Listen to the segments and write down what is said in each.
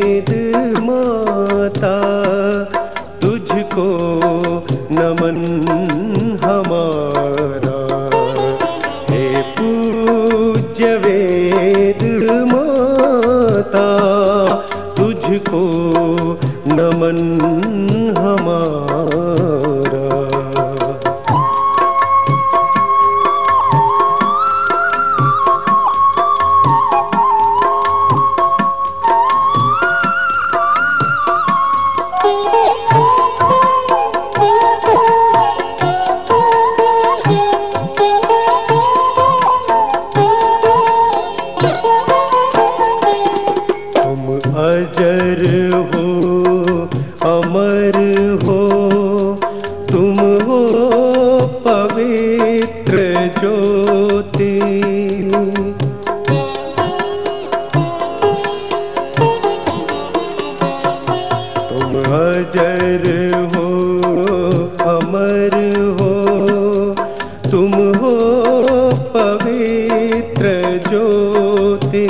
वेद माता तुझको नमन हमारा। हे पूज्य वेद माता तुझको नमन पवित्र ज्योति। तुम अजर हो, अमर हो, तुम हो पवित्र ज्योति।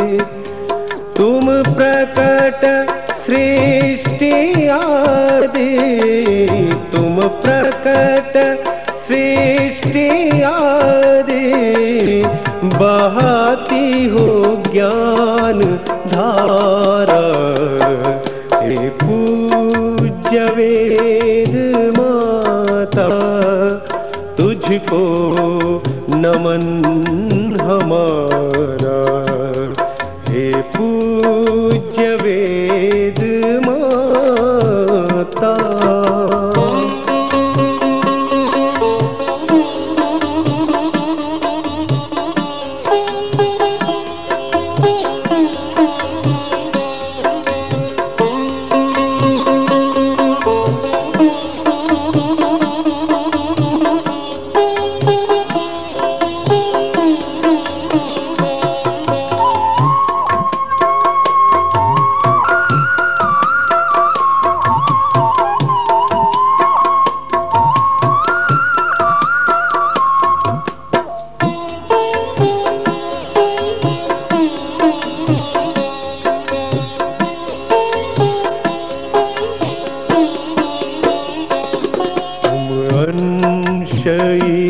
तुम प्रकट सृष्टि आदि, तुम प्रकट सृष्टि आदि बहाती हो ज्ञान धारा। हे पूज्य वेद माता, तुझको नमन हमारा। हे पूज्य वेद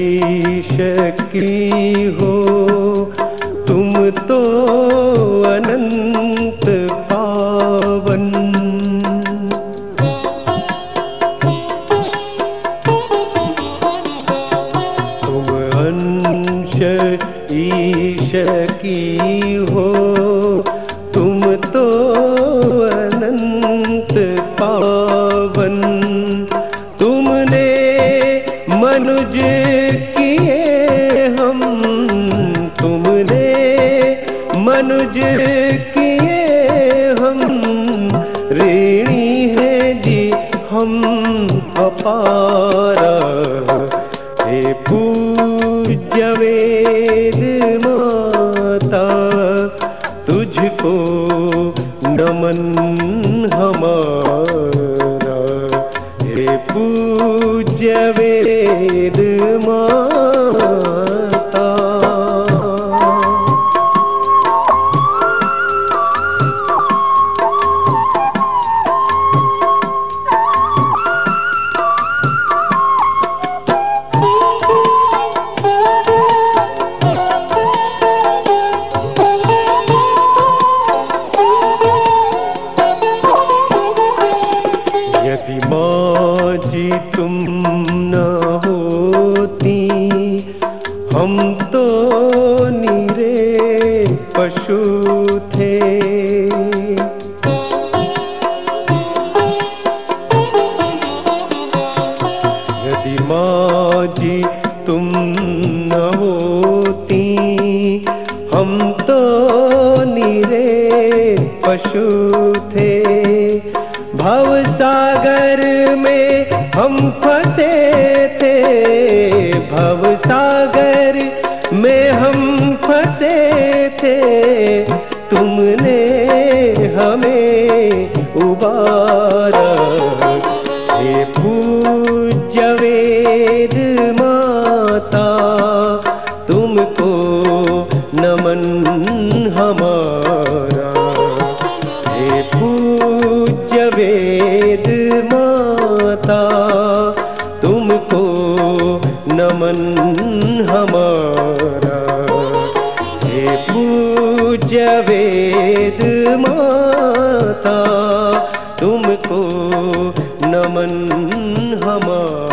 ईश की हो। तुम तो अनंत पावन। तुम अंश ईश की हो। तुम तो अनंत पावन तुझको नमन हमारा। हे पूज्य वेद माता यदि माँ जी तुम न होती, हम तो निरे पशु थे। यदि माँ जी तुम न होती, हम तो निरे पशु थे। भव सागर में हम फंसे थे। भव सागर में हम फंसे थे। तुमने हमें उबारा। हे पूज्य वेद माता वेद माता तुमको नमन हमारा। हे पूज्य वेद माता तुमको नमन हमारा।